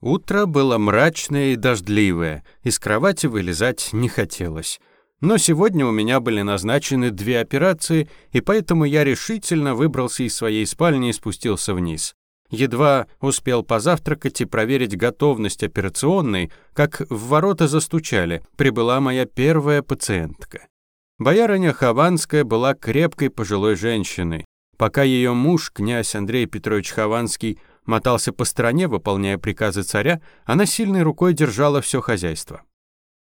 Утро было мрачное и дождливое, из кровати вылезать не хотелось. Но сегодня у меня были назначены две операции, и поэтому я решительно выбрался из своей спальни и спустился вниз. Едва успел позавтракать и проверить готовность операционной, как в ворота застучали, прибыла моя первая пациентка. Боярыня Хованская была крепкой пожилой женщиной. Пока ее муж, князь Андрей Петрович Хованский, мотался по стране, выполняя приказы царя, а она сильной рукой держала все хозяйство.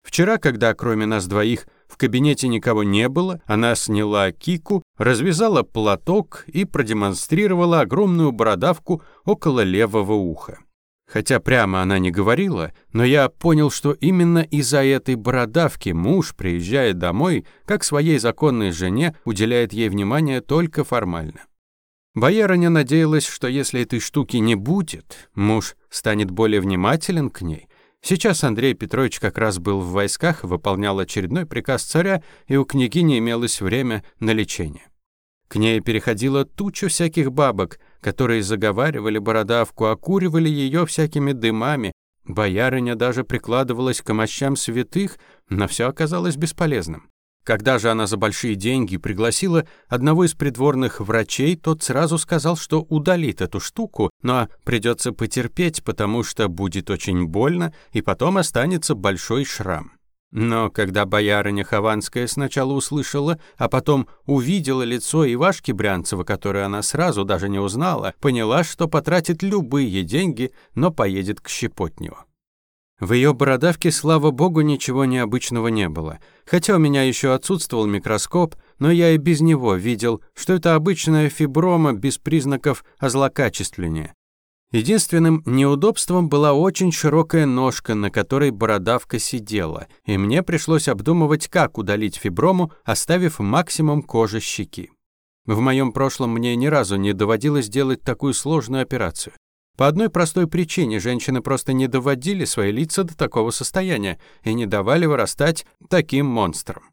Вчера, когда кроме нас двоих в кабинете никого не было, она сняла кику, развязала платок и продемонстрировала огромную бородавку около левого уха. Хотя прямо она не говорила, но я понял, что именно из-за этой бородавки муж, приезжая домой, как своей законной жене, уделяет ей внимание только формально. Боярыня надеялась, что если этой штуки не будет, муж станет более внимателен к ней. Сейчас Андрей Петрович как раз был в войсках, выполнял очередной приказ царя, и у княгини имелось время на лечение. К ней переходила туча всяких бабок, которые заговаривали бородавку, окуривали ее всякими дымами. Боярыня даже прикладывалась к мощам святых, но все оказалось бесполезным. Когда же она за большие деньги пригласила одного из придворных врачей, тот сразу сказал, что удалит эту штуку, но придется потерпеть, потому что будет очень больно, и потом останется большой шрам. Но когда боярыня Хованская сначала услышала, а потом увидела лицо Ивашки Брянцева, которое она сразу даже не узнала, поняла, что потратит любые деньги, но поедет к Щепотневу. В ее бородавке, слава богу, ничего необычного не было. Хотя у меня еще отсутствовал микроскоп, но я и без него видел, что это обычная фиброма без признаков озлокачествления. Единственным неудобством была очень широкая ножка, на которой бородавка сидела, и мне пришлось обдумывать, как удалить фиброму, оставив максимум кожи щеки. В моем прошлом мне ни разу не доводилось делать такую сложную операцию. По одной простой причине женщины просто не доводили свои лица до такого состояния и не давали вырастать таким монстрам.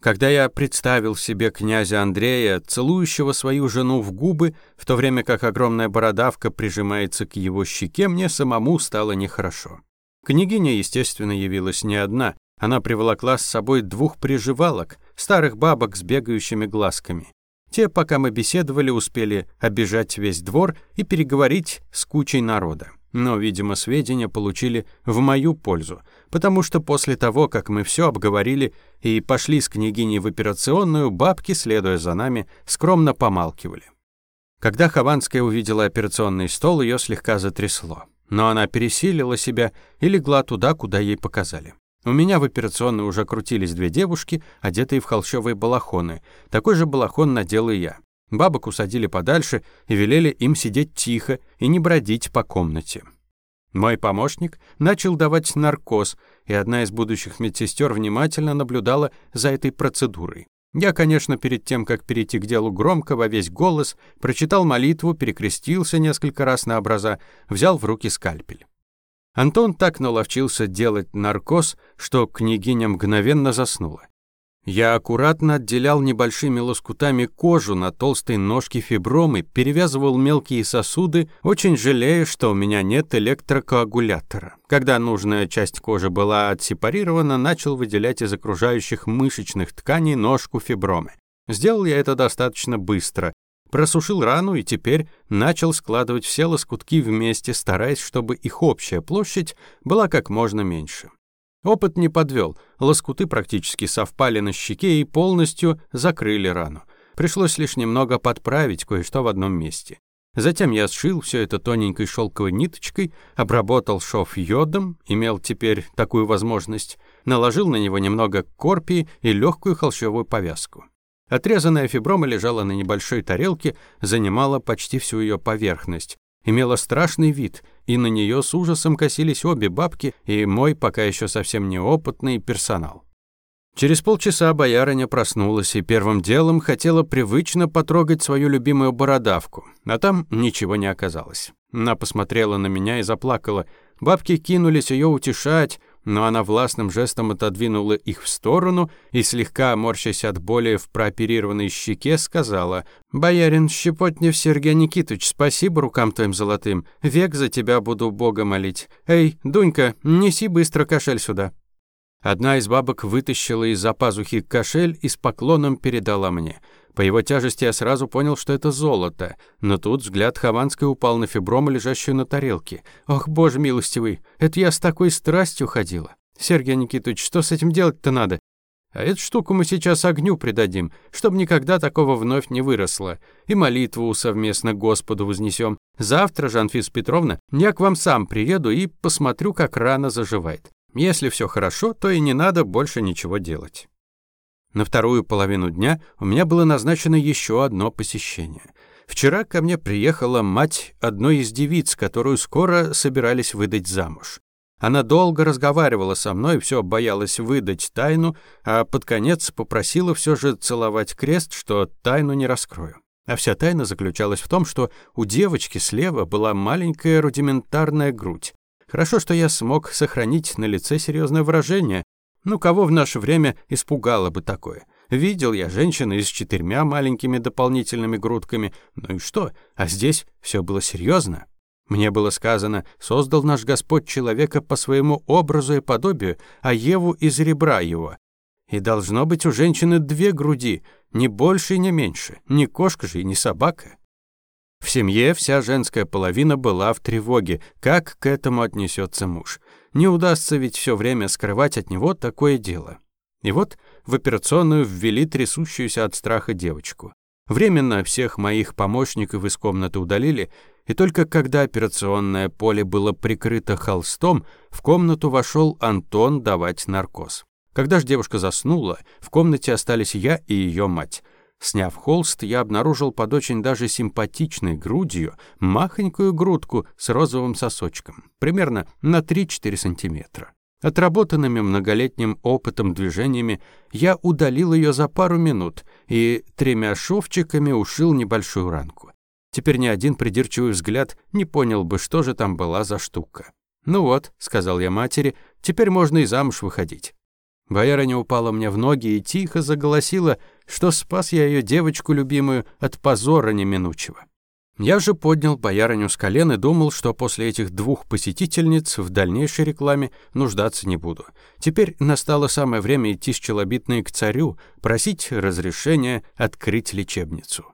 Когда я представил себе князя Андрея, целующего свою жену в губы, в то время как огромная бородавка прижимается к его щеке, мне самому стало нехорошо. Княгиня, естественно, явилась не одна. Она приволокла с собой двух приживалок, старых бабок с бегающими глазками. Те, пока мы беседовали, успели обижать весь двор и переговорить с кучей народа. Но, видимо, сведения получили в мою пользу, потому что после того, как мы все обговорили и пошли с княгиней в операционную, бабки, следуя за нами, скромно помалкивали. Когда Хованская увидела операционный стол, ее слегка затрясло, но она пересилила себя и легла туда, куда ей показали. У меня в операционной уже крутились две девушки, одетые в холщовые балахоны. Такой же балахон надел и я. Бабок усадили подальше и велели им сидеть тихо и не бродить по комнате. Мой помощник начал давать наркоз, и одна из будущих медсестер внимательно наблюдала за этой процедурой. Я, конечно, перед тем, как перейти к делу громко во весь голос, прочитал молитву, перекрестился несколько раз на образа, взял в руки скальпель. Антон так наловчился делать наркоз, что княгиня мгновенно заснула. Я аккуратно отделял небольшими лоскутами кожу на толстой ножке фибромы, перевязывал мелкие сосуды, очень жалея, что у меня нет электрокоагулятора. Когда нужная часть кожи была отсепарирована, начал выделять из окружающих мышечных тканей ножку фибромы. Сделал я это достаточно быстро просушил рану и теперь начал складывать все лоскутки вместе, стараясь, чтобы их общая площадь была как можно меньше. Опыт не подвел, лоскуты практически совпали на щеке и полностью закрыли рану. Пришлось лишь немного подправить кое-что в одном месте. Затем я сшил все это тоненькой шелковой ниточкой, обработал шов йодом, имел теперь такую возможность, наложил на него немного корпии и легкую холщовую повязку. Отрезанная фиброма лежала на небольшой тарелке, занимала почти всю ее поверхность. Имела страшный вид, и на нее с ужасом косились обе бабки и мой пока еще совсем неопытный персонал. Через полчаса боярыня проснулась и первым делом хотела привычно потрогать свою любимую бородавку, а там ничего не оказалось. Она посмотрела на меня и заплакала. Бабки кинулись ее утешать, ну, а но она властным жестом отодвинула их в сторону и, слегка морщась от боли в прооперированной щеке, сказала «Боярин Щепотнев Сергей Никитович, спасибо рукам твоим золотым, век за тебя буду Бога молить. Эй, Дунька, неси быстро кошель сюда». Одна из бабок вытащила из-за пазухи кошель и с поклоном передала мне – по его тяжести я сразу понял, что это золото, но тут взгляд Хованской упал на фиброму, лежащую на тарелке. «Ох, боже милостивый, это я с такой страстью ходила! Сергей Никитович, что с этим делать-то надо? А эту штуку мы сейчас огню придадим, чтобы никогда такого вновь не выросло. И молитву совместно Господу вознесем. Завтра, Жанфис Петровна, я к вам сам приеду и посмотрю, как рана заживает. Если все хорошо, то и не надо больше ничего делать. На вторую половину дня у меня было назначено еще одно посещение. Вчера ко мне приехала мать одной из девиц, которую скоро собирались выдать замуж. Она долго разговаривала со мной, все боялась выдать тайну, а под конец попросила все же целовать крест, что тайну не раскрою. А вся тайна заключалась в том, что у девочки слева была маленькая рудиментарная грудь. Хорошо, что я смог сохранить на лице серьезное выражение, ну кого в наше время испугало бы такое? Видел я женщины с четырьмя маленькими дополнительными грудками, ну и что? А здесь все было серьезно. Мне было сказано, создал наш Господь человека по своему образу и подобию, а Еву из ребра его. И должно быть у женщины две груди, не больше и не меньше, ни кошка же и не собака. В семье вся женская половина была в тревоге, как к этому отнесется муж не удастся ведь все время скрывать от него такое дело. И вот в операционную ввели трясущуюся от страха девочку. Временно всех моих помощников из комнаты удалили, и только когда операционное поле было прикрыто холстом, в комнату вошел Антон давать наркоз. Когда же девушка заснула, в комнате остались я и ее мать. Сняв холст, я обнаружил под очень даже симпатичной грудью махонькую грудку с розовым сосочком, примерно на 3-4 сантиметра. Отработанными многолетним опытом движениями я удалил ее за пару минут и тремя шовчиками ушил небольшую ранку. Теперь ни один придирчивый взгляд не понял бы, что же там была за штука. «Ну вот», — сказал я матери, — «теперь можно и замуж выходить». Ваера не упала мне в ноги и тихо заголосила, что спас я ее девочку любимую от позора неминучего. Я же поднял боярыню с колен и думал, что после этих двух посетительниц в дальнейшей рекламе нуждаться не буду. Теперь настало самое время идти с челобитной к царю, просить разрешения открыть лечебницу.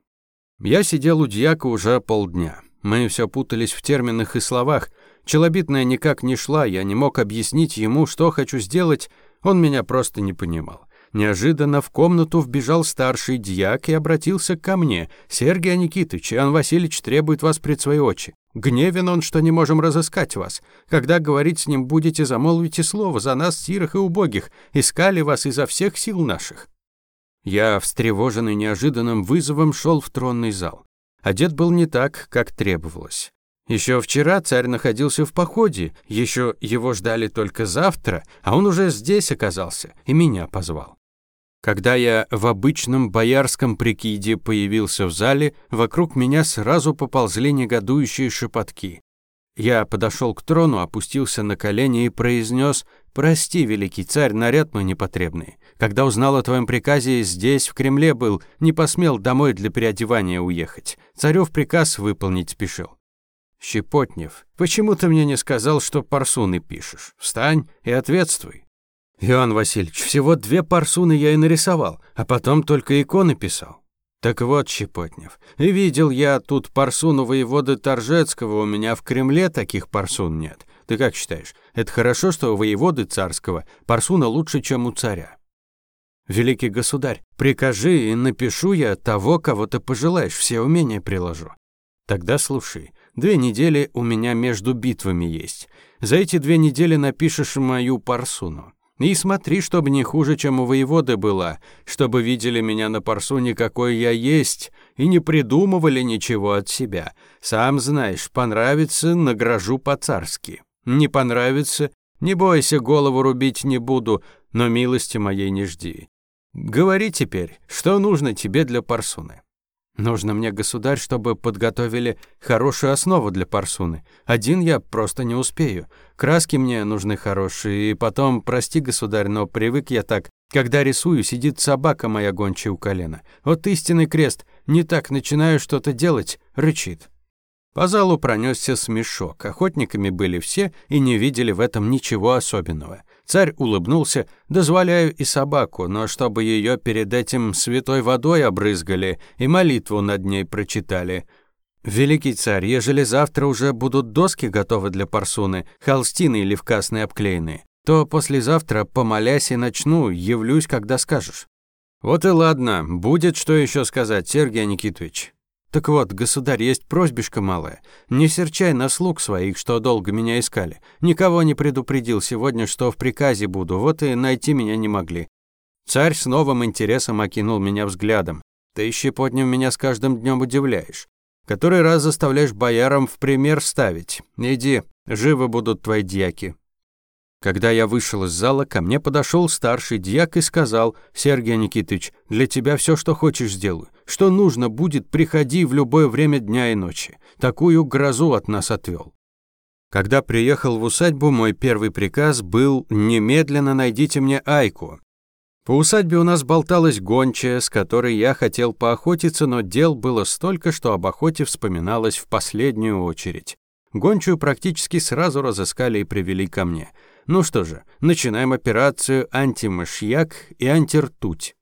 Я сидел у дьяка уже полдня. Мы все путались в терминах и словах, Челобитная никак не шла, я не мог объяснить ему, что хочу сделать, он меня просто не понимал. Неожиданно в комнату вбежал старший дьяк и обратился ко мне. «Сергий Никитыч, Иоанн Васильевич требует вас пред свои очи. Гневен он, что не можем разыскать вас. Когда говорить с ним будете, замолвите слово за нас, сирых и убогих. Искали вас изо всех сил наших». Я, встревоженный неожиданным вызовом, шел в тронный зал. Одет был не так, как требовалось. Еще вчера царь находился в походе, еще его ждали только завтра, а он уже здесь оказался и меня позвал. Когда я в обычном боярском прикиде появился в зале, вокруг меня сразу поползли негодующие шепотки. Я подошел к трону, опустился на колени и произнес «Прости, великий царь, наряд мой непотребный. Когда узнал о твоем приказе, здесь, в Кремле был, не посмел домой для переодевания уехать. Царев приказ выполнить спешил. Щепотнев, почему ты мне не сказал, что парсуны пишешь? Встань и ответствуй. Иоанн Васильевич, всего две парсуны я и нарисовал, а потом только иконы писал. Так вот, Щепотнев, и видел я тут парсуну воеводы Торжецкого, у меня в Кремле таких парсун нет. Ты как считаешь, это хорошо, что у воеводы царского парсуна лучше, чем у царя? Великий государь, прикажи и напишу я того, кого ты пожелаешь, все умения приложу. Тогда слушай, Две недели у меня между битвами есть. За эти две недели напишешь мою парсуну. И смотри, чтобы не хуже, чем у воеводы была, чтобы видели меня на парсуне, какой я есть, и не придумывали ничего от себя. Сам знаешь, понравится, награжу по-царски. Не понравится, не бойся, голову рубить не буду, но милости моей не жди. Говори теперь, что нужно тебе для парсуны. Нужно мне, государь, чтобы подготовили хорошую основу для парсуны. Один я просто не успею. Краски мне нужны хорошие. И потом, прости, государь, но привык я так. Когда рисую, сидит собака моя гончая у колена. Вот истинный крест. Не так начинаю что-то делать. Рычит. По залу пронёсся смешок. Охотниками были все и не видели в этом ничего особенного. Царь улыбнулся, дозволяю и собаку, но чтобы ее перед этим святой водой обрызгали и молитву над ней прочитали. «Великий царь, ежели завтра уже будут доски готовы для парсуны, холстины или вкасные обклеены, то послезавтра, помолясь и начну, явлюсь, когда скажешь». «Вот и ладно, будет что еще сказать, Сергей Никитович». Так вот, государь, есть просьбишка малая. Не серчай на слуг своих, что долго меня искали. Никого не предупредил сегодня, что в приказе буду, вот и найти меня не могли. Царь с новым интересом окинул меня взглядом. Ты, щепотнем, меня с каждым днем удивляешь. Который раз заставляешь боярам в пример ставить. Иди, живы будут твои дьяки. Когда я вышел из зала, ко мне подошел старший дьяк и сказал, «Сергей Никитыч, для тебя все, что хочешь, сделаю. Что нужно будет, приходи в любое время дня и ночи. Такую грозу от нас отвел». Когда приехал в усадьбу, мой первый приказ был «Немедленно найдите мне Айку». По усадьбе у нас болталась гончая, с которой я хотел поохотиться, но дел было столько, что об охоте вспоминалось в последнюю очередь. Гончую практически сразу разыскали и привели ко мне – ну что же, начинаем операцию «Антимышьяк» и «Антиртуть».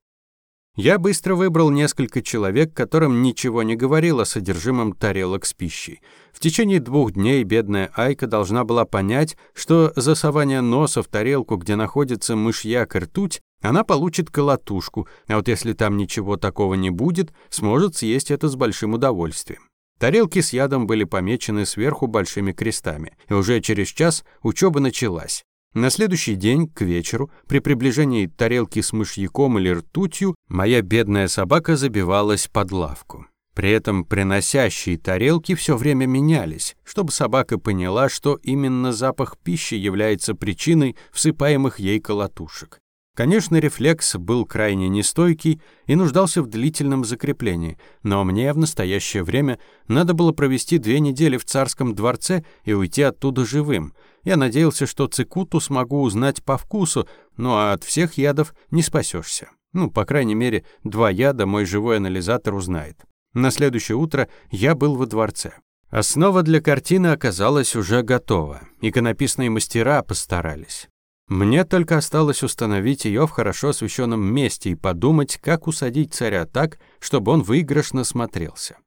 Я быстро выбрал несколько человек, которым ничего не говорил о содержимом тарелок с пищей. В течение двух дней бедная Айка должна была понять, что засование носа в тарелку, где находится мышьяк и ртуть, она получит колотушку, а вот если там ничего такого не будет, сможет съесть это с большим удовольствием. Тарелки с ядом были помечены сверху большими крестами, и уже через час учеба началась. На следующий день, к вечеру, при приближении тарелки с мышьяком или ртутью, моя бедная собака забивалась под лавку. При этом приносящие тарелки все время менялись, чтобы собака поняла, что именно запах пищи является причиной всыпаемых ей колотушек. Конечно, рефлекс был крайне нестойкий и нуждался в длительном закреплении, но мне в настоящее время надо было провести две недели в царском дворце и уйти оттуда живым — я надеялся, что цикуту смогу узнать по вкусу, но от всех ядов не спасешься. Ну, по крайней мере, два яда мой живой анализатор узнает. На следующее утро я был во дворце. Основа для картины оказалась уже готова. Иконописные мастера постарались. Мне только осталось установить ее в хорошо освещенном месте и подумать, как усадить царя так, чтобы он выигрышно смотрелся.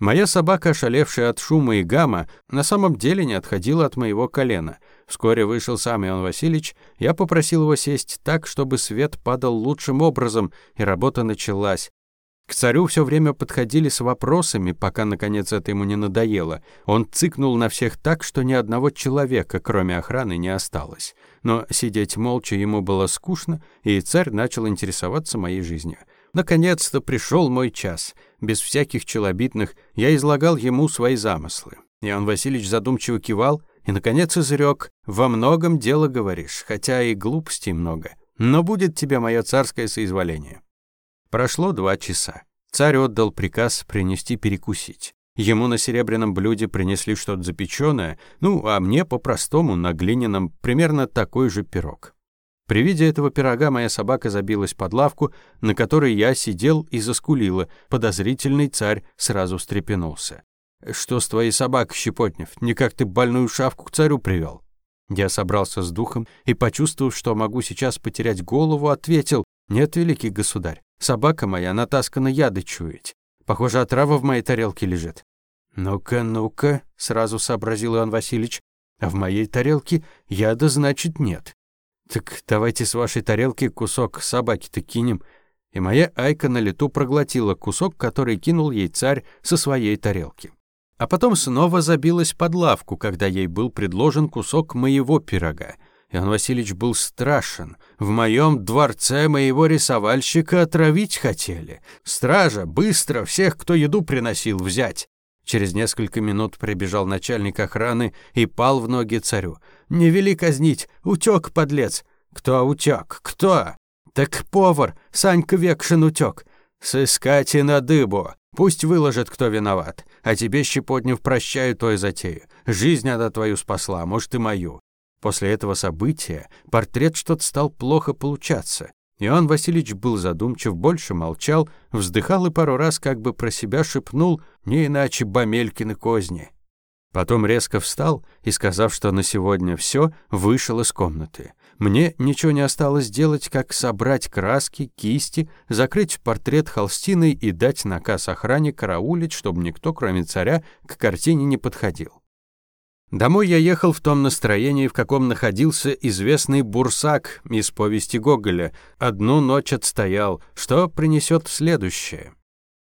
Моя собака, шалевшая от шума и гамма, на самом деле не отходила от моего колена. Вскоре вышел сам Иоанн Васильевич. Я попросил его сесть так, чтобы свет падал лучшим образом, и работа началась. К царю все время подходили с вопросами, пока, наконец, это ему не надоело. Он цыкнул на всех так, что ни одного человека, кроме охраны, не осталось. Но сидеть молча ему было скучно, и царь начал интересоваться моей жизнью. Наконец-то пришел мой час, без всяких челобитных, я излагал ему свои замыслы. Иоанн Васильевич задумчиво кивал и, наконец, изрек, «Во многом дело говоришь, хотя и глупостей много, но будет тебе мое царское соизволение». Прошло два часа. Царь отдал приказ принести перекусить. Ему на серебряном блюде принесли что-то запеченное, ну, а мне по-простому на глиняном примерно такой же пирог. При виде этого пирога моя собака забилась под лавку, на которой я сидел и заскулила. Подозрительный царь сразу встрепенулся. «Что с твоей собакой, Щепотнев? Никак ты больную шавку к царю привел?» Я собрался с духом и, почувствовав, что могу сейчас потерять голову, ответил «Нет, великий государь, собака моя натаскана яды чуять. Похоже, отрава в моей тарелке лежит». «Ну-ка, ну-ка», — сразу сообразил Иоанн Васильевич, «а в моей тарелке яда, значит, нет». Так давайте с вашей тарелки кусок собаки-то кинем. И моя Айка на лету проглотила кусок, который кинул ей царь со своей тарелки. А потом снова забилась под лавку, когда ей был предложен кусок моего пирога. Иван Васильевич был страшен. В моем дворце моего рисовальщика отравить хотели. Стража, быстро, всех, кто еду приносил, взять. Через несколько минут прибежал начальник охраны и пал в ноги царю. Не вели казнить! утёк, подлец! Кто утёк? Кто? Так повар, Санька Векшин утек. Сыскать и на дыбу. Пусть выложит, кто виноват. А тебе, Щепотнев, прощаю той затею. Жизнь она твою спасла, может, и мою. После этого события портрет что-то стал плохо получаться. Иоанн Васильевич был задумчив, больше молчал, вздыхал и пару раз как бы про себя шепнул «не иначе Бамелькины козни». Потом резко встал и, сказав, что на сегодня все, вышел из комнаты. Мне ничего не осталось делать, как собрать краски, кисти, закрыть портрет холстиной и дать наказ охране караулить, чтобы никто, кроме царя, к картине не подходил. Домой я ехал в том настроении, в каком находился известный бурсак из повести Гоголя. Одну ночь отстоял, что принесет следующее.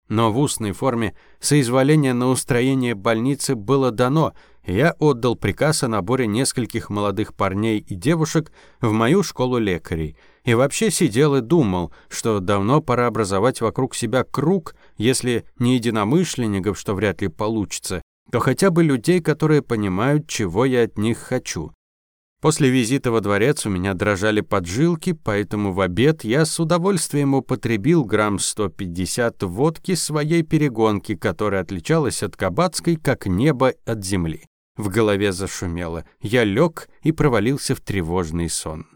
Но в устной форме соизволение на устроение больницы было дано, и я отдал приказ о наборе нескольких молодых парней и девушек в мою школу лекарей. И вообще сидел и думал, что давно пора образовать вокруг себя круг, если не единомышленников, что вряд ли получится, то хотя бы людей, которые понимают, чего я от них хочу. После визита во дворец у меня дрожали поджилки, поэтому в обед я с удовольствием употребил грамм 150 водки своей перегонки, которая отличалась от кабацкой, как небо от земли. В голове зашумело. Я лег и провалился в тревожный сон.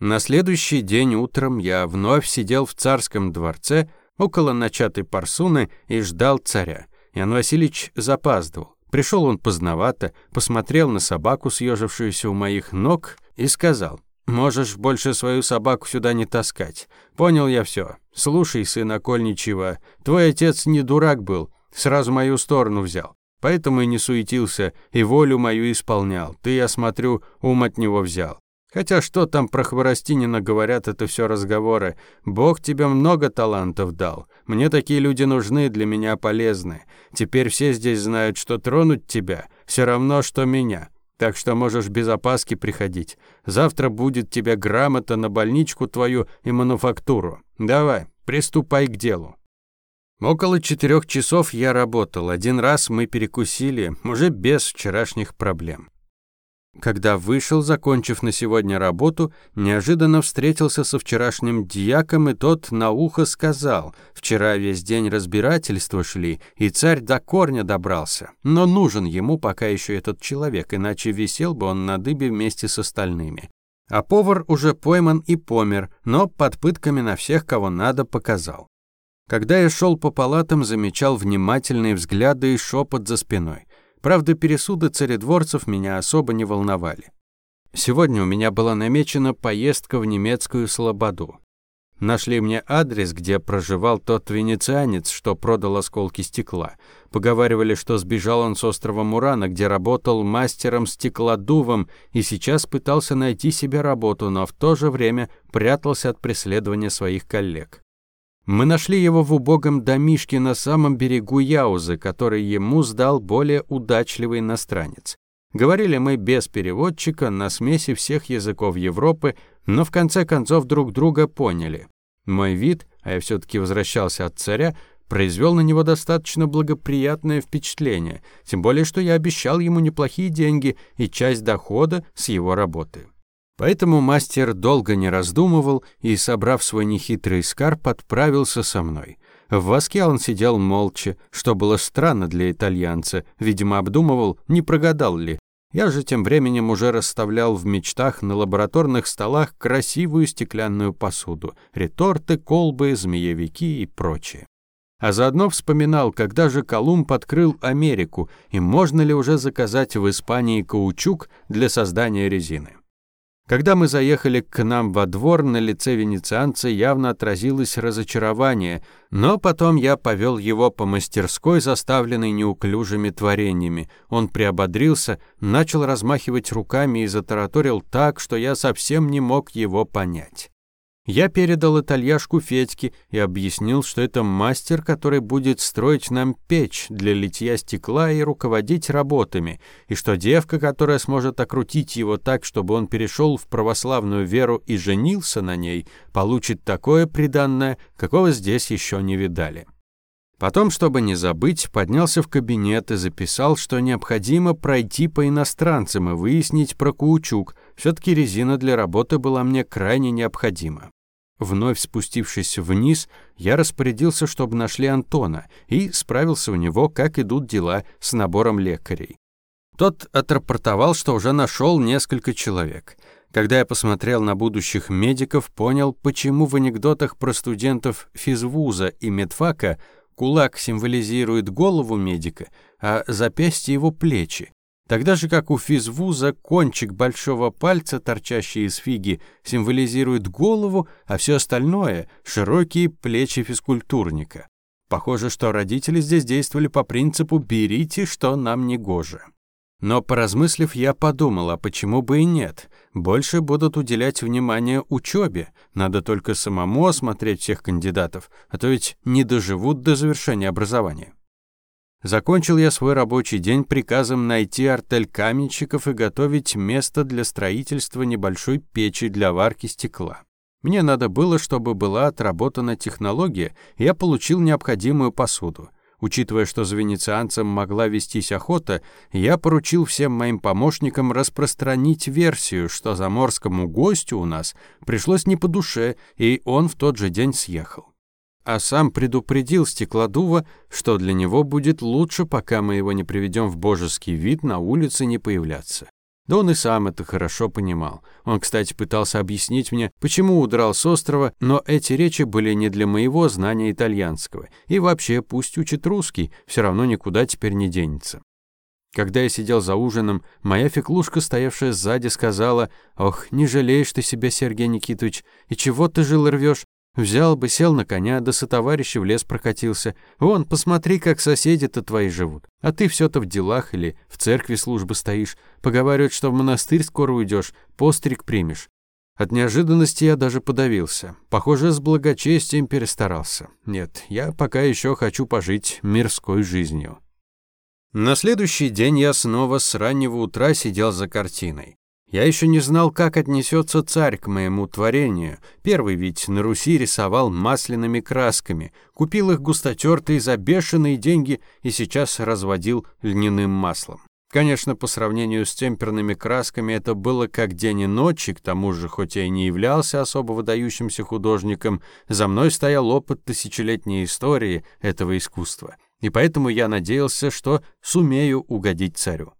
На следующий день утром я вновь сидел в царском дворце около начатой парсуны и ждал царя. Ян Васильевич запаздывал. Пришел он поздновато, посмотрел на собаку, съежившуюся у моих ног, и сказал, «Можешь больше свою собаку сюда не таскать. Понял я все. Слушай, сын окольничего, твой отец не дурак был, сразу мою сторону взял. Поэтому и не суетился, и волю мою исполнял. Ты, я смотрю, ум от него взял. Хотя что там про Хворостинина говорят, это все разговоры. Бог тебе много талантов дал. Мне такие люди нужны, для меня полезны. Теперь все здесь знают, что тронуть тебя все равно, что меня. Так что можешь без опаски приходить. Завтра будет тебе грамота на больничку твою и мануфактуру. Давай, приступай к делу. Около четырех часов я работал. Один раз мы перекусили, уже без вчерашних проблем. Когда вышел, закончив на сегодня работу, неожиданно встретился со вчерашним дьяком, и тот на ухо сказал, «Вчера весь день разбирательства шли, и царь до корня добрался. Но нужен ему пока еще этот человек, иначе висел бы он на дыбе вместе с остальными». А повар уже пойман и помер, но под пытками на всех, кого надо, показал. Когда я шел по палатам, замечал внимательные взгляды и шепот за спиной. Правда, пересуды царедворцев меня особо не волновали. Сегодня у меня была намечена поездка в немецкую Слободу. Нашли мне адрес, где проживал тот венецианец, что продал осколки стекла. Поговаривали, что сбежал он с острова Мурана, где работал мастером-стеклодувом и сейчас пытался найти себе работу, но в то же время прятался от преследования своих коллег. Мы нашли его в убогом домишке на самом берегу Яузы, который ему сдал более удачливый иностранец. Говорили мы без переводчика, на смеси всех языков Европы, но в конце концов друг друга поняли. Мой вид, а я все-таки возвращался от царя, произвел на него достаточно благоприятное впечатление, тем более что я обещал ему неплохие деньги и часть дохода с его работы. Поэтому мастер долго не раздумывал и, собрав свой нехитрый скарб, отправился со мной. В воске он сидел молча, что было странно для итальянца, видимо, обдумывал, не прогадал ли. Я же тем временем уже расставлял в мечтах на лабораторных столах красивую стеклянную посуду, реторты, колбы, змеевики и прочее. А заодно вспоминал, когда же Колумб открыл Америку и можно ли уже заказать в Испании каучук для создания резины. Когда мы заехали к нам во двор, на лице венецианца явно отразилось разочарование, но потом я повел его по мастерской, заставленной неуклюжими творениями. Он приободрился, начал размахивать руками и затараторил так, что я совсем не мог его понять. Я передал итальяшку Федьке и объяснил, что это мастер, который будет строить нам печь для литья стекла и руководить работами, и что девка, которая сможет окрутить его так, чтобы он перешел в православную веру и женился на ней, получит такое приданное, какого здесь еще не видали. Потом, чтобы не забыть, поднялся в кабинет и записал, что необходимо пройти по иностранцам и выяснить про каучук. Все-таки резина для работы была мне крайне необходима. Вновь спустившись вниз, я распорядился, чтобы нашли Антона, и справился у него, как идут дела с набором лекарей. Тот отрапортовал, что уже нашел несколько человек. Когда я посмотрел на будущих медиков, понял, почему в анекдотах про студентов физвуза и медфака кулак символизирует голову медика, а запястье его плечи. Тогда же, как у физвуза, кончик большого пальца, торчащий из фиги, символизирует голову, а все остальное — широкие плечи физкультурника. Похоже, что родители здесь действовали по принципу «берите, что нам не гоже». Но, поразмыслив, я подумала, почему бы и нет. Больше будут уделять внимание учебе. Надо только самому осмотреть всех кандидатов, а то ведь не доживут до завершения образования. Закончил я свой рабочий день приказом найти артель каменщиков и готовить место для строительства небольшой печи для варки стекла. Мне надо было, чтобы была отработана технология, и я получил необходимую посуду. Учитывая, что за венецианцем могла вестись охота, я поручил всем моим помощникам распространить версию, что заморскому гостю у нас пришлось не по душе, и он в тот же день съехал а сам предупредил Стеклодува, что для него будет лучше, пока мы его не приведем в божеский вид, на улице не появляться. Да он и сам это хорошо понимал. Он, кстати, пытался объяснить мне, почему удрал с острова, но эти речи были не для моего знания итальянского. И вообще, пусть учит русский, все равно никуда теперь не денется. Когда я сидел за ужином, моя феклушка, стоявшая сзади, сказала, «Ох, не жалеешь ты себя, Сергей Никитович, и чего ты жил рвешь? Взял бы, сел на коня, да сотоварища в лес прокатился. Вон, посмотри, как соседи-то твои живут. А ты все то в делах или в церкви службы стоишь. Поговаривают, что в монастырь скоро уйдешь, постриг примешь. От неожиданности я даже подавился. Похоже, с благочестием перестарался. Нет, я пока еще хочу пожить мирской жизнью. На следующий день я снова с раннего утра сидел за картиной. Я еще не знал, как отнесется царь к моему творению. Первый ведь на Руси рисовал масляными красками, купил их густотертые за бешеные деньги и сейчас разводил льняным маслом. Конечно, по сравнению с темперными красками это было как день и ночь, и к тому же, хоть я и не являлся особо выдающимся художником, за мной стоял опыт тысячелетней истории этого искусства, и поэтому я надеялся, что сумею угодить царю.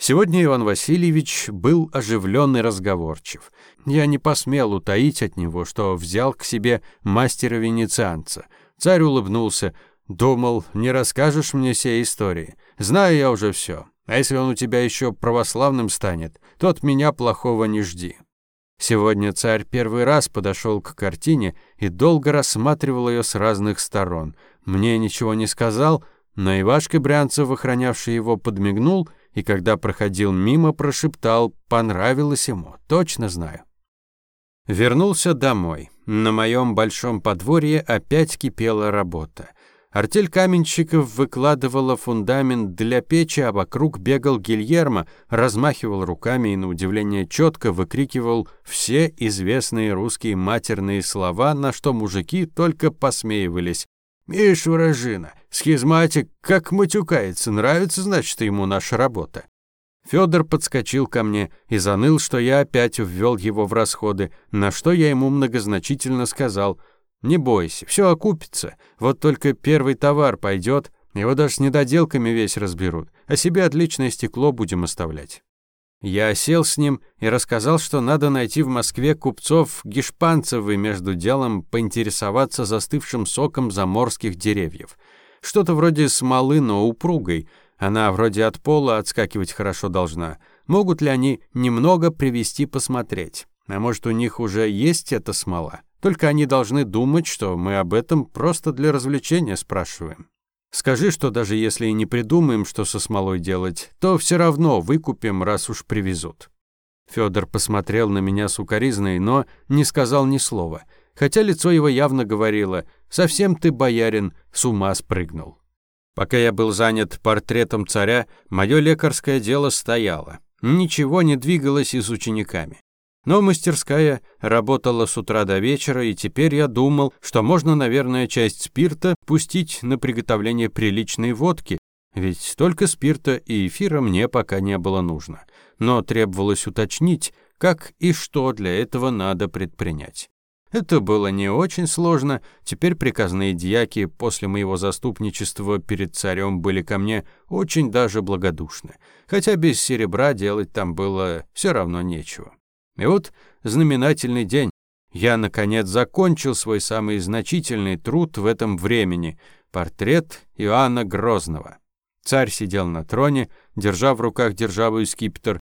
Сегодня Иван Васильевич был оживлен и разговорчив. Я не посмел утаить от него, что взял к себе мастера-венецианца. Царь улыбнулся. «Думал, не расскажешь мне всей истории. Знаю я уже все. А если он у тебя еще православным станет, то от меня плохого не жди». Сегодня царь первый раз подошел к картине и долго рассматривал ее с разных сторон. Мне ничего не сказал, но Ивашка Брянцев, охранявший его, подмигнул — и когда проходил мимо, прошептал «понравилось ему, точно знаю». Вернулся домой. На моем большом подворье опять кипела работа. Артель каменщиков выкладывала фундамент для печи, а вокруг бегал Гильермо, размахивал руками и, на удивление, четко выкрикивал все известные русские матерные слова, на что мужики только посмеивались. «Ишь, вражина, Схизматик, как матюкается, нравится, значит, ему наша работа. Федор подскочил ко мне и заныл, что я опять ввел его в расходы, на что я ему многозначительно сказал «Не бойся, все окупится, вот только первый товар пойдет, его даже с недоделками весь разберут, а себе отличное стекло будем оставлять». Я сел с ним и рассказал, что надо найти в Москве купцов Гешпанцевы между делом поинтересоваться застывшим соком заморских деревьев – что-то вроде смолы, но упругой. Она вроде от пола отскакивать хорошо должна. Могут ли они немного привести посмотреть? А может, у них уже есть эта смола? Только они должны думать, что мы об этом просто для развлечения спрашиваем. Скажи, что даже если и не придумаем, что со смолой делать, то все равно выкупим, раз уж привезут. Федор посмотрел на меня с укоризной, но не сказал ни слова хотя лицо его явно говорило «Совсем ты, боярин, с ума спрыгнул». Пока я был занят портретом царя, мое лекарское дело стояло. Ничего не двигалось и с учениками. Но мастерская работала с утра до вечера, и теперь я думал, что можно, наверное, часть спирта пустить на приготовление приличной водки, ведь столько спирта и эфира мне пока не было нужно. Но требовалось уточнить, как и что для этого надо предпринять. Это было не очень сложно. Теперь приказные дьяки после моего заступничества перед царем были ко мне очень даже благодушны, хотя без серебра делать там было все равно нечего. И вот знаменательный день. Я, наконец, закончил свой самый значительный труд в этом времени — портрет Иоанна Грозного. Царь сидел на троне, держа в руках державу и скипетр,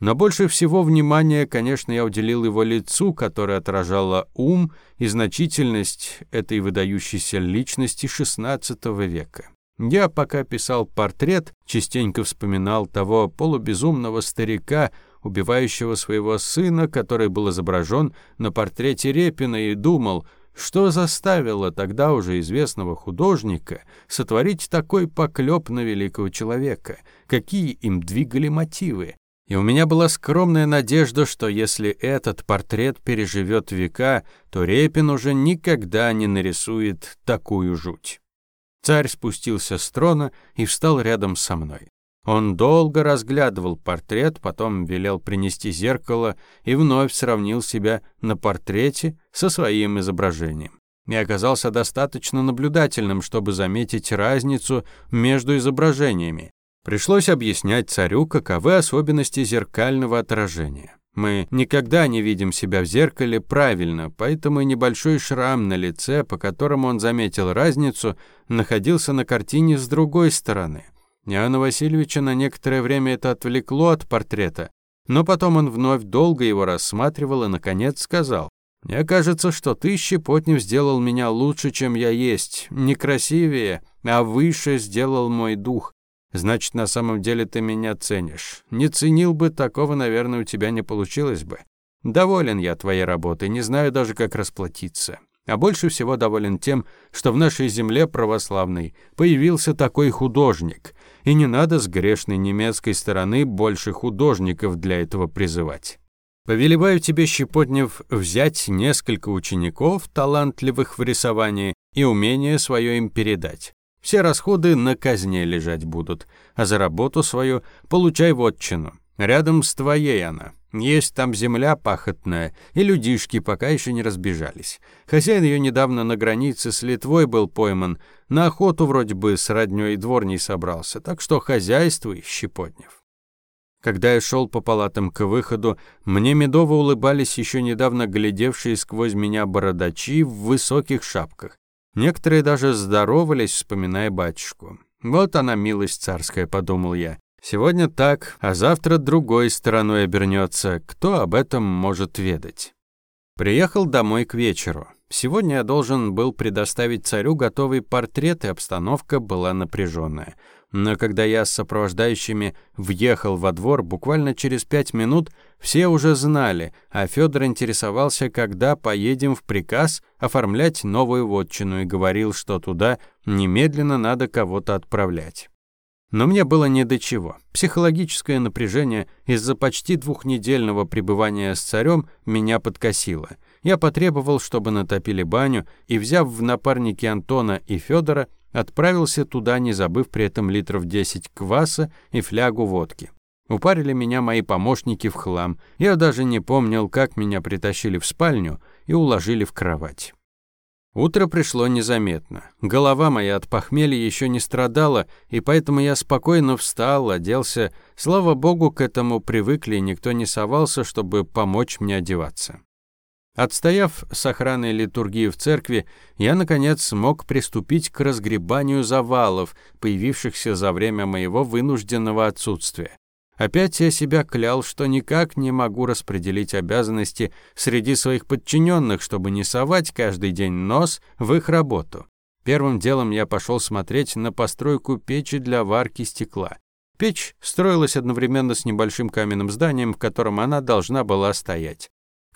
но больше всего внимания, конечно, я уделил его лицу, которое отражало ум и значительность этой выдающейся личности XVI века. Я, пока писал портрет, частенько вспоминал того полубезумного старика, убивающего своего сына, который был изображен на портрете Репина, и думал, что заставило тогда уже известного художника сотворить такой поклеп на великого человека? Какие им двигали мотивы? И у меня была скромная надежда, что если этот портрет переживет века, то Репин уже никогда не нарисует такую жуть. Царь спустился с трона и встал рядом со мной. Он долго разглядывал портрет, потом велел принести зеркало и вновь сравнил себя на портрете со своим изображением. И оказался достаточно наблюдательным, чтобы заметить разницу между изображениями. Пришлось объяснять царю, каковы особенности зеркального отражения. Мы никогда не видим себя в зеркале правильно, поэтому небольшой шрам на лице, по которому он заметил разницу, находился на картине с другой стороны. Иоанна Васильевича на некоторое время это отвлекло от портрета, но потом он вновь долго его рассматривал и, наконец, сказал, «Мне кажется, что ты, Щепотнев, сделал меня лучше, чем я есть, не красивее, а выше сделал мой дух. Значит, на самом деле ты меня ценишь. Не ценил бы, такого, наверное, у тебя не получилось бы. Доволен я твоей работой, не знаю даже, как расплатиться. А больше всего доволен тем, что в нашей земле православной появился такой художник. И не надо с грешной немецкой стороны больше художников для этого призывать. Повелеваю тебе, Щепотнев, взять несколько учеников, талантливых в рисовании, и умение свое им передать. Все расходы на казне лежать будут, а за работу свою получай вотчину. Рядом с твоей она. Есть там земля пахотная, и людишки пока еще не разбежались. Хозяин ее недавно на границе с Литвой был пойман, на охоту вроде бы с роднёй дворней собрался, так что хозяйствуй, Щепотнев. Когда я шел по палатам к выходу, мне медово улыбались еще недавно глядевшие сквозь меня бородачи в высоких шапках. Некоторые даже здоровались, вспоминая батюшку. «Вот она, милость царская», — подумал я. «Сегодня так, а завтра другой стороной обернется. Кто об этом может ведать?» Приехал домой к вечеру. Сегодня я должен был предоставить царю готовый портрет, и обстановка была напряженная. Но когда я с сопровождающими въехал во двор, буквально через пять минут все уже знали, а Федор интересовался, когда поедем в приказ оформлять новую вотчину и говорил, что туда немедленно надо кого-то отправлять. Но мне было не до чего. Психологическое напряжение из-за почти двухнедельного пребывания с царем меня подкосило. Я потребовал, чтобы натопили баню, и, взяв в напарники Антона и Федора, Отправился туда, не забыв при этом литров 10 кваса и флягу водки. Упарили меня мои помощники в хлам. Я даже не помнил, как меня притащили в спальню и уложили в кровать. Утро пришло незаметно. Голова моя от похмелья еще не страдала, и поэтому я спокойно встал, оделся. Слава богу, к этому привыкли, и никто не совался, чтобы помочь мне одеваться. Отстояв с охраной литургии в церкви, я, наконец, смог приступить к разгребанию завалов, появившихся за время моего вынужденного отсутствия. Опять я себя клял, что никак не могу распределить обязанности среди своих подчиненных, чтобы не совать каждый день нос в их работу. Первым делом я пошел смотреть на постройку печи для варки стекла. Печь строилась одновременно с небольшим каменным зданием, в котором она должна была стоять.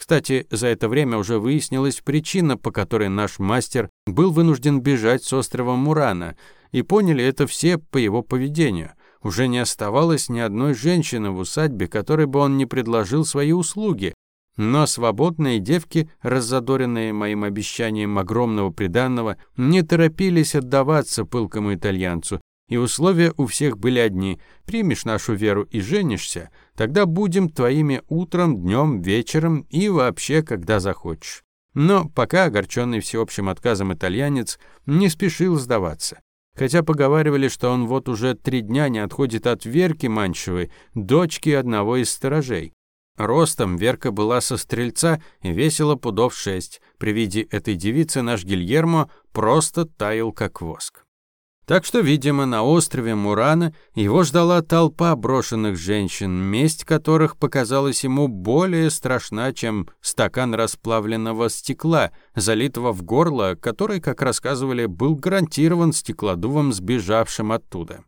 Кстати, за это время уже выяснилась причина, по которой наш мастер был вынужден бежать с острова Мурана, и поняли это все по его поведению. Уже не оставалось ни одной женщины в усадьбе, которой бы он не предложил свои услуги. Но свободные девки, раззадоренные моим обещанием огромного приданного, не торопились отдаваться пылкому итальянцу, и условия у всех были одни: примешь нашу веру и женишься, Тогда будем твоими утром, днем, вечером и вообще, когда захочешь». Но пока огорченный всеобщим отказом итальянец не спешил сдаваться. Хотя поговаривали, что он вот уже три дня не отходит от Верки Манчевой, дочки одного из сторожей. Ростом Верка была со стрельца и весила пудов шесть. При виде этой девицы наш Гильермо просто таял как воск. Так что, видимо, на острове Мурана его ждала толпа брошенных женщин, месть которых показалась ему более страшна, чем стакан расплавленного стекла, залитого в горло, который, как рассказывали, был гарантирован стеклодувом, сбежавшим оттуда.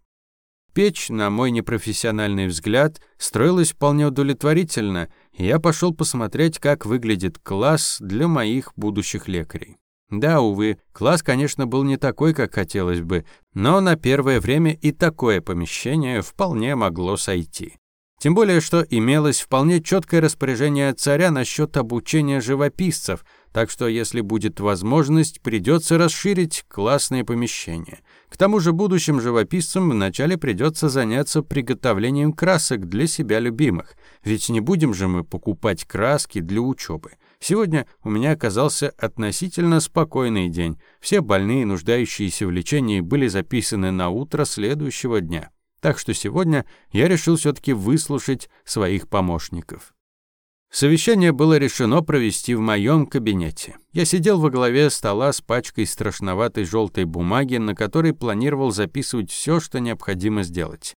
Печь, на мой непрофессиональный взгляд, строилась вполне удовлетворительно, и я пошел посмотреть, как выглядит класс для моих будущих лекарей. Да, увы, класс, конечно, был не такой, как хотелось бы, но на первое время и такое помещение вполне могло сойти. Тем более, что имелось вполне четкое распоряжение царя насчет обучения живописцев, так что, если будет возможность, придется расширить классные помещения. К тому же будущим живописцам вначале придется заняться приготовлением красок для себя любимых, ведь не будем же мы покупать краски для учебы. Сегодня у меня оказался относительно спокойный день. Все больные, нуждающиеся в лечении, были записаны на утро следующего дня. Так что сегодня я решил все-таки выслушать своих помощников. Совещание было решено провести в моем кабинете. Я сидел во главе стола с пачкой страшноватой желтой бумаги, на которой планировал записывать все, что необходимо сделать.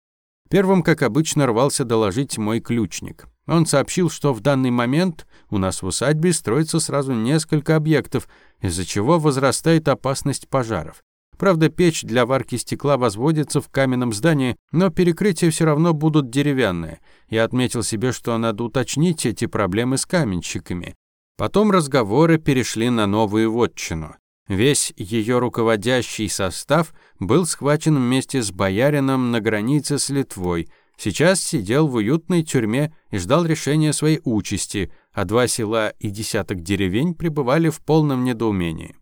Первым, как обычно, рвался доложить мой ключник. Он сообщил, что в данный момент у нас в усадьбе строится сразу несколько объектов, из-за чего возрастает опасность пожаров. Правда, печь для варки стекла возводится в каменном здании, но перекрытия все равно будут деревянные. Я отметил себе, что надо уточнить эти проблемы с каменщиками. Потом разговоры перешли на новую вотчину. Весь ее руководящий состав был схвачен вместе с боярином на границе с Литвой – сейчас сидел в уютной тюрьме и ждал решения своей участи, а два села и десяток деревень пребывали в полном недоумении.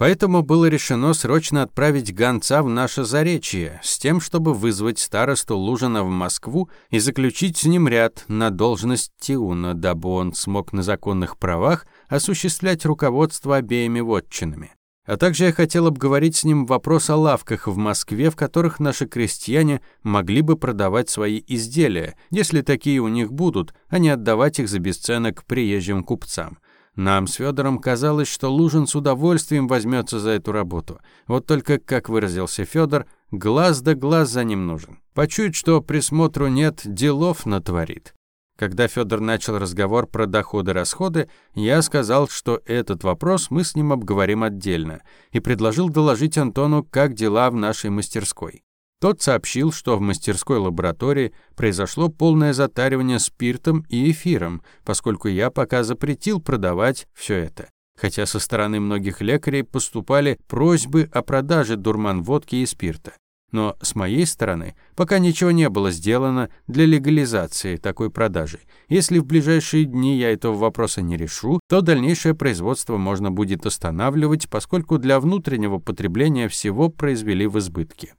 Поэтому было решено срочно отправить гонца в наше заречье с тем, чтобы вызвать старосту Лужина в Москву и заключить с ним ряд на должность Тиуна, дабы он смог на законных правах осуществлять руководство обеими вотчинами. А также я хотел обговорить с ним вопрос о лавках в Москве, в которых наши крестьяне могли бы продавать свои изделия, если такие у них будут, а не отдавать их за бесценок приезжим купцам. Нам с Федором казалось, что Лужин с удовольствием возьмется за эту работу. Вот только, как выразился Федор, глаз да глаз за ним нужен. Почует, что присмотру нет, делов натворит. Когда Федор начал разговор про доходы-расходы, я сказал, что этот вопрос мы с ним обговорим отдельно, и предложил доложить Антону, как дела в нашей мастерской. Тот сообщил, что в мастерской лаборатории произошло полное затаривание спиртом и эфиром, поскольку я пока запретил продавать все это. Хотя со стороны многих лекарей поступали просьбы о продаже дурман водки и спирта. Но с моей стороны пока ничего не было сделано для легализации такой продажи. Если в ближайшие дни я этого вопроса не решу, то дальнейшее производство можно будет останавливать, поскольку для внутреннего потребления всего произвели в избытке.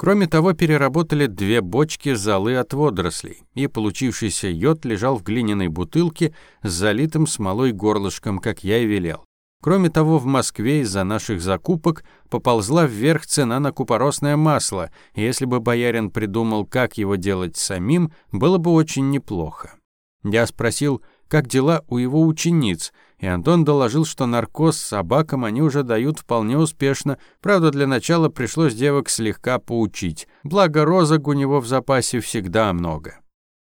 Кроме того, переработали две бочки золы от водорослей, и получившийся йод лежал в глиняной бутылке с залитым смолой горлышком, как я и велел. Кроме того, в Москве из-за наших закупок поползла вверх цена на купоросное масло, и если бы боярин придумал, как его делать самим, было бы очень неплохо. Я спросил, как дела у его учениц, и Антон доложил, что наркоз с собакам они уже дают вполне успешно, правда, для начала пришлось девок слегка поучить, благо розок у него в запасе всегда много.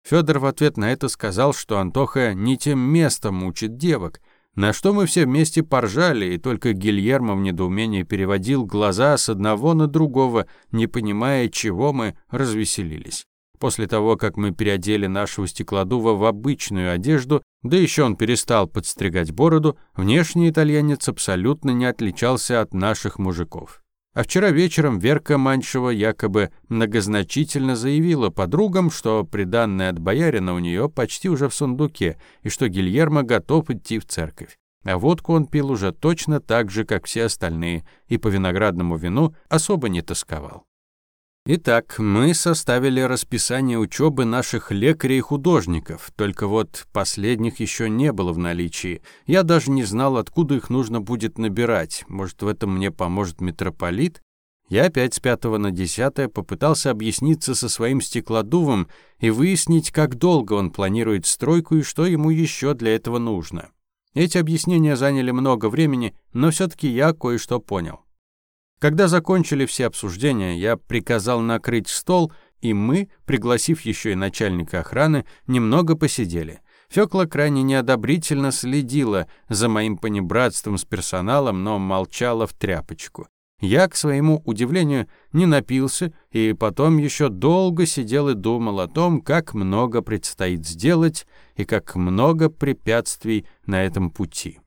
Федор в ответ на это сказал, что Антоха не тем местом учит девок, на что мы все вместе поржали, и только Гильермо в недоумении переводил глаза с одного на другого, не понимая, чего мы развеселились. После того, как мы переодели нашего стеклодува в обычную одежду, да еще он перестал подстригать бороду, внешний итальянец абсолютно не отличался от наших мужиков. А вчера вечером Верка Манчева якобы многозначительно заявила подругам, что приданное от боярина у нее почти уже в сундуке, и что Гильермо готов идти в церковь. А водку он пил уже точно так же, как все остальные, и по виноградному вину особо не тосковал. Итак, мы составили расписание учебы наших лекарей и художников, только вот последних еще не было в наличии. Я даже не знал, откуда их нужно будет набирать. Может, в этом мне поможет митрополит? Я опять с пятого на десятое попытался объясниться со своим стеклодувом и выяснить, как долго он планирует стройку и что ему еще для этого нужно. Эти объяснения заняли много времени, но все-таки я кое-что понял. Когда закончили все обсуждения, я приказал накрыть стол, и мы, пригласив еще и начальника охраны, немного посидели. Фёкла крайне неодобрительно следила за моим понебратством с персоналом, но молчала в тряпочку. Я, к своему удивлению, не напился и потом еще долго сидел и думал о том, как много предстоит сделать и как много препятствий на этом пути.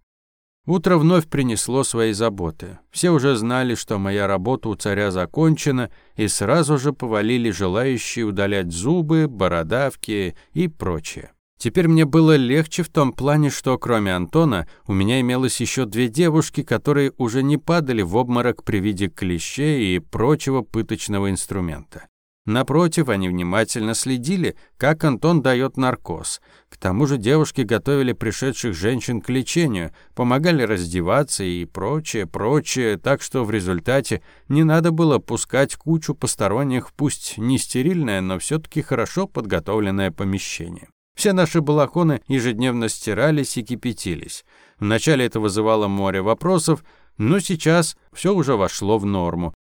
Утро вновь принесло свои заботы. Все уже знали, что моя работа у царя закончена, и сразу же повалили желающие удалять зубы, бородавки и прочее. Теперь мне было легче в том плане, что кроме Антона у меня имелось еще две девушки, которые уже не падали в обморок при виде клещей и прочего пыточного инструмента. Напротив, они внимательно следили, как Антон дает наркоз. К тому же девушки готовили пришедших женщин к лечению, помогали раздеваться и прочее, прочее, так что в результате не надо было пускать кучу посторонних, пусть не стерильное, но все-таки хорошо подготовленное помещение. Все наши балахоны ежедневно стирались и кипятились. Вначале это вызывало море вопросов, но сейчас все уже вошло в норму.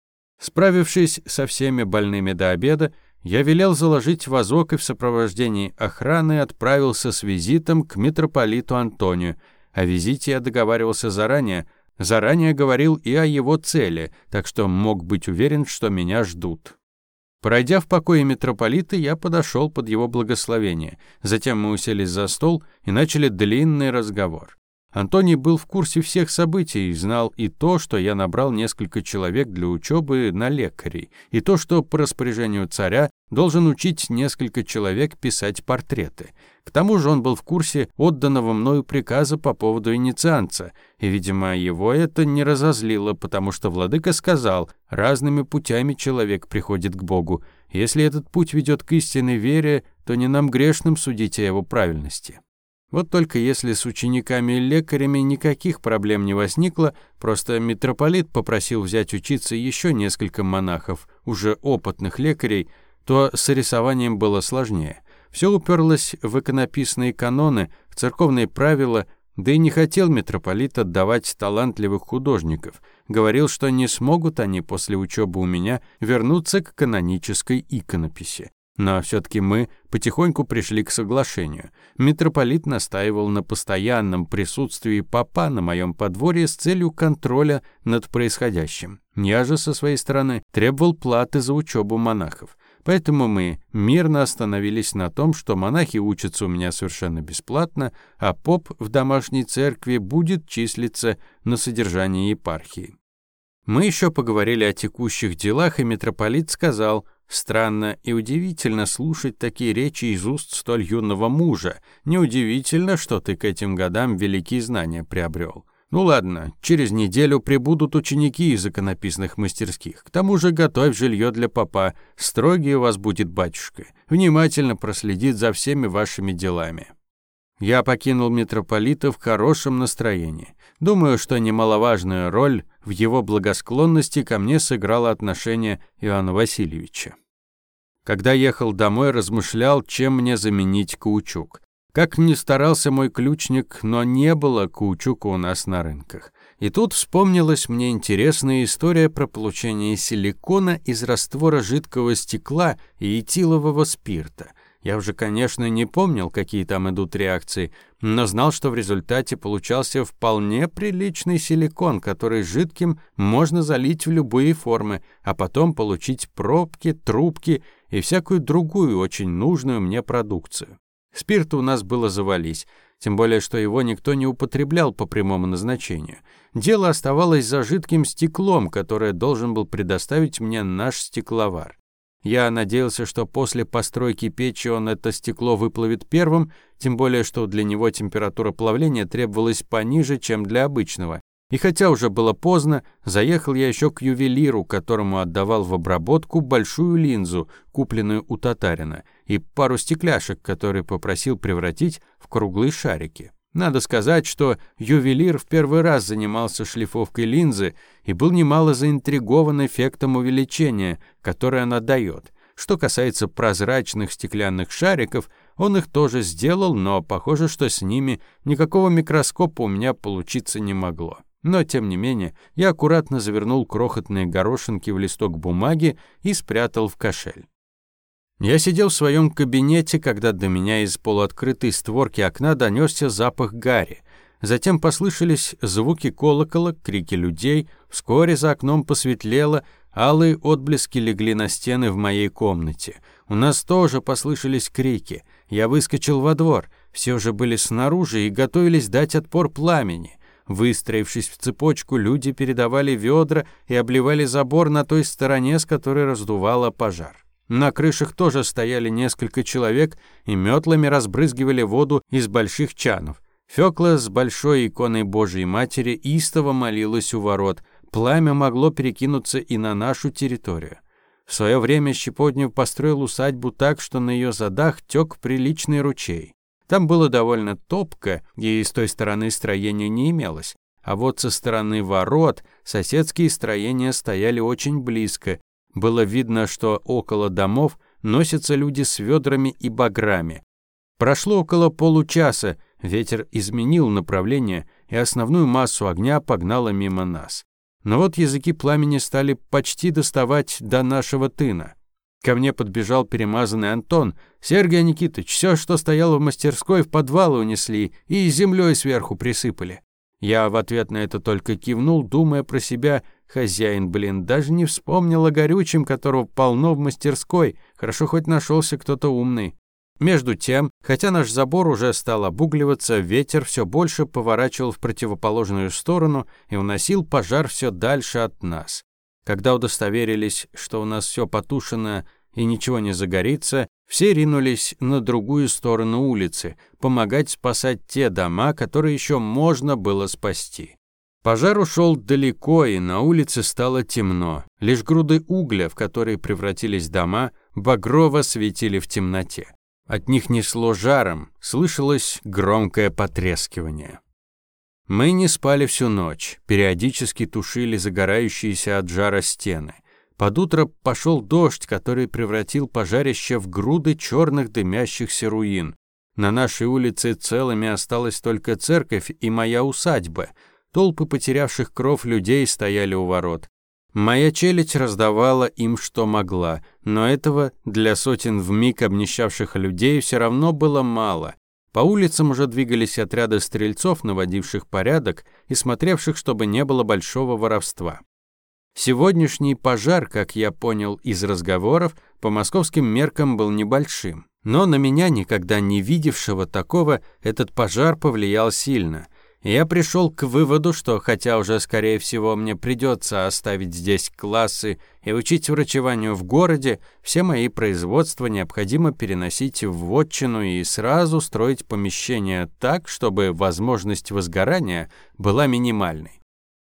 Справившись со всеми больными до обеда, я велел заложить вазок и в сопровождении охраны отправился с визитом к митрополиту Антонию. О визите я договаривался заранее, заранее говорил и о его цели, так что мог быть уверен, что меня ждут. Пройдя в покое митрополита, я подошел под его благословение. Затем мы уселись за стол и начали длинный разговор. Антоний был в курсе всех событий и знал и то, что я набрал несколько человек для учебы на лекарей, и то, что по распоряжению царя должен учить несколько человек писать портреты. К тому же он был в курсе отданного мною приказа по поводу иницианца, и, видимо, его это не разозлило, потому что владыка сказал, разными путями человек приходит к Богу. Если этот путь ведет к истинной вере, то не нам грешным судить о его правильности. Вот только если с учениками и лекарями никаких проблем не возникло, просто митрополит попросил взять учиться еще несколько монахов, уже опытных лекарей, то с рисованием было сложнее. Все уперлось в иконописные каноны, в церковные правила, да и не хотел митрополит отдавать талантливых художников. Говорил, что не смогут они после учебы у меня вернуться к канонической иконописи. Но все-таки мы потихоньку пришли к соглашению. Митрополит настаивал на постоянном присутствии папа на моем подворье с целью контроля над происходящим. Я же со своей стороны требовал платы за учебу монахов. Поэтому мы мирно остановились на том, что монахи учатся у меня совершенно бесплатно, а поп в домашней церкви будет числиться на содержании епархии. Мы еще поговорили о текущих делах, и митрополит сказал, Странно и удивительно слушать такие речи из уст столь юного мужа. Неудивительно, что ты к этим годам великие знания приобрел. Ну ладно, через неделю прибудут ученики из иконописных мастерских. К тому же готовь жилье для папа. Строгий у вас будет батюшка. Внимательно проследит за всеми вашими делами. Я покинул митрополита в хорошем настроении. Думаю, что немаловажную роль в его благосклонности ко мне сыграло отношение Иоанна Васильевича. Когда ехал домой, размышлял, чем мне заменить каучук. Как ни старался мой ключник, но не было каучука у нас на рынках. И тут вспомнилась мне интересная история про получение силикона из раствора жидкого стекла и этилового спирта. Я уже, конечно, не помнил, какие там идут реакции, но знал, что в результате получался вполне приличный силикон, который жидким можно залить в любые формы, а потом получить пробки, трубки – и всякую другую очень нужную мне продукцию. Спирта у нас было завались, тем более что его никто не употреблял по прямому назначению. Дело оставалось за жидким стеклом, которое должен был предоставить мне наш стекловар. Я надеялся, что после постройки печи он это стекло выплавит первым, тем более что для него температура плавления требовалась пониже, чем для обычного, и хотя уже было поздно, заехал я еще к ювелиру, которому отдавал в обработку большую линзу, купленную у татарина, и пару стекляшек, которые попросил превратить в круглые шарики. Надо сказать, что ювелир в первый раз занимался шлифовкой линзы и был немало заинтригован эффектом увеличения, которое она дает. Что касается прозрачных стеклянных шариков, он их тоже сделал, но похоже, что с ними никакого микроскопа у меня получиться не могло. Но, тем не менее, я аккуратно завернул крохотные горошинки в листок бумаги и спрятал в кошель. Я сидел в своем кабинете, когда до меня из полуоткрытой створки окна донёсся запах гари. Затем послышались звуки колокола, крики людей. Вскоре за окном посветлело, алые отблески легли на стены в моей комнате. У нас тоже послышались крики. Я выскочил во двор. Все же были снаружи и готовились дать отпор пламени. Выстроившись в цепочку, люди передавали ведра и обливали забор на той стороне, с которой раздувало пожар. На крышах тоже стояли несколько человек и метлами разбрызгивали воду из больших чанов. Фёкла с большой иконой Божьей Матери истово молилась у ворот. Пламя могло перекинуться и на нашу территорию. В свое время Щепотнев построил усадьбу так, что на ее задах тёк приличный ручей. Там было довольно топко, и с той стороны строения не имелось. А вот со стороны ворот соседские строения стояли очень близко. Было видно, что около домов носятся люди с ведрами и баграми. Прошло около получаса, ветер изменил направление, и основную массу огня погнало мимо нас. Но вот языки пламени стали почти доставать до нашего тына. Ко мне подбежал перемазанный Антон. «Сергей Никитыч, все, что стояло в мастерской, в подвал унесли и землей сверху присыпали». Я в ответ на это только кивнул, думая про себя. Хозяин, блин, даже не вспомнил о горючем, которого полно в мастерской. Хорошо хоть нашелся кто-то умный. Между тем, хотя наш забор уже стал обугливаться, ветер все больше поворачивал в противоположную сторону и уносил пожар все дальше от нас. Когда удостоверились, что у нас все потушено и ничего не загорится, все ринулись на другую сторону улицы, помогать спасать те дома, которые еще можно было спасти. Пожар ушел далеко, и на улице стало темно. Лишь груды угля, в которые превратились дома, багрово светили в темноте. От них несло жаром, слышалось громкое потрескивание. Мы не спали всю ночь, периодически тушили загорающиеся от жара стены. Под утро пошел дождь, который превратил пожарище в груды черных дымящихся руин. На нашей улице целыми осталась только церковь и моя усадьба. Толпы потерявших кров людей стояли у ворот. Моя челядь раздавала им, что могла, но этого для сотен вмиг обнищавших людей все равно было мало. По улицам уже двигались отряды стрельцов, наводивших порядок и смотревших, чтобы не было большого воровства. Сегодняшний пожар, как я понял из разговоров, по московским меркам был небольшим. Но на меня, никогда не видевшего такого, этот пожар повлиял сильно – я пришел к выводу, что хотя уже, скорее всего, мне придется оставить здесь классы и учить врачеванию в городе, все мои производства необходимо переносить в вотчину и сразу строить помещение так, чтобы возможность возгорания была минимальной.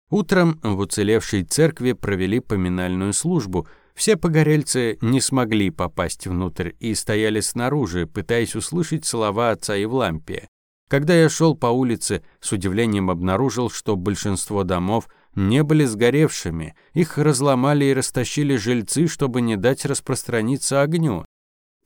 Утром в уцелевшей церкви провели поминальную службу. Все погорельцы не смогли попасть внутрь и стояли снаружи, пытаясь услышать слова отца Евлампия. Когда я шел по улице, с удивлением обнаружил, что большинство домов не были сгоревшими, их разломали и растащили жильцы, чтобы не дать распространиться огню.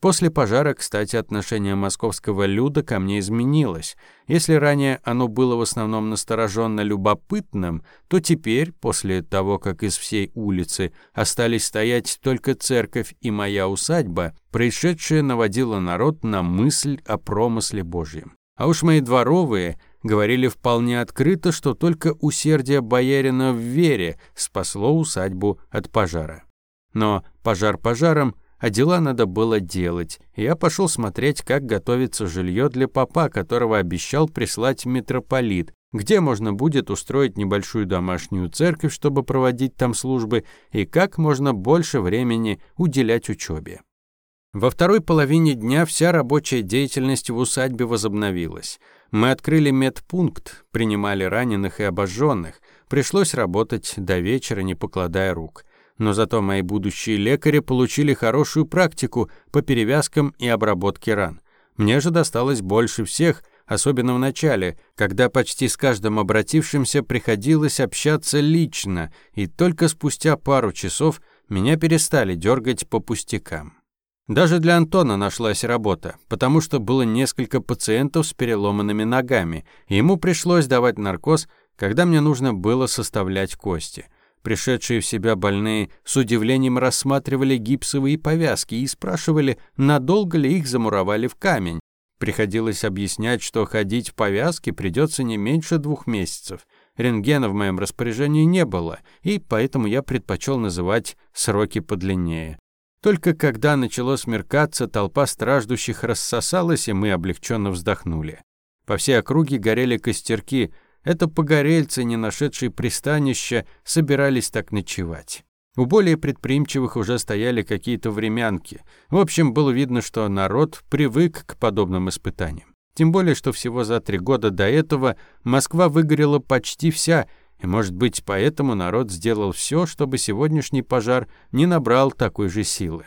После пожара, кстати, отношение московского люда ко мне изменилось. Если ранее оно было в основном настороженно любопытным, то теперь, после того, как из всей улицы остались стоять только церковь и моя усадьба, происшедшее наводило народ на мысль о промысле Божьем. А уж мои дворовые говорили вполне открыто, что только усердие боярина в вере спасло усадьбу от пожара. Но пожар пожаром, а дела надо было делать. Я пошел смотреть, как готовится жилье для папа, которого обещал прислать митрополит, где можно будет устроить небольшую домашнюю церковь, чтобы проводить там службы, и как можно больше времени уделять учёбе. Во второй половине дня вся рабочая деятельность в усадьбе возобновилась. Мы открыли медпункт, принимали раненых и обожженных. Пришлось работать до вечера, не покладая рук. Но зато мои будущие лекари получили хорошую практику по перевязкам и обработке ран. Мне же досталось больше всех, особенно в начале, когда почти с каждым обратившимся приходилось общаться лично, и только спустя пару часов меня перестали дергать по пустякам. Даже для Антона нашлась работа, потому что было несколько пациентов с переломанными ногами, и ему пришлось давать наркоз, когда мне нужно было составлять кости. Пришедшие в себя больные с удивлением рассматривали гипсовые повязки и спрашивали, надолго ли их замуровали в камень. Приходилось объяснять, что ходить в повязке придется не меньше двух месяцев. Рентгена в моем распоряжении не было, и поэтому я предпочел называть сроки подлиннее. Только когда начало смеркаться, толпа страждущих рассосалась, и мы облегченно вздохнули. По всей округе горели костерки. Это погорельцы, не нашедшие пристанища, собирались так ночевать. У более предприимчивых уже стояли какие-то времянки. В общем, было видно, что народ привык к подобным испытаниям. Тем более, что всего за три года до этого Москва выгорела почти вся, и, может быть, поэтому народ сделал все, чтобы сегодняшний пожар не набрал такой же силы.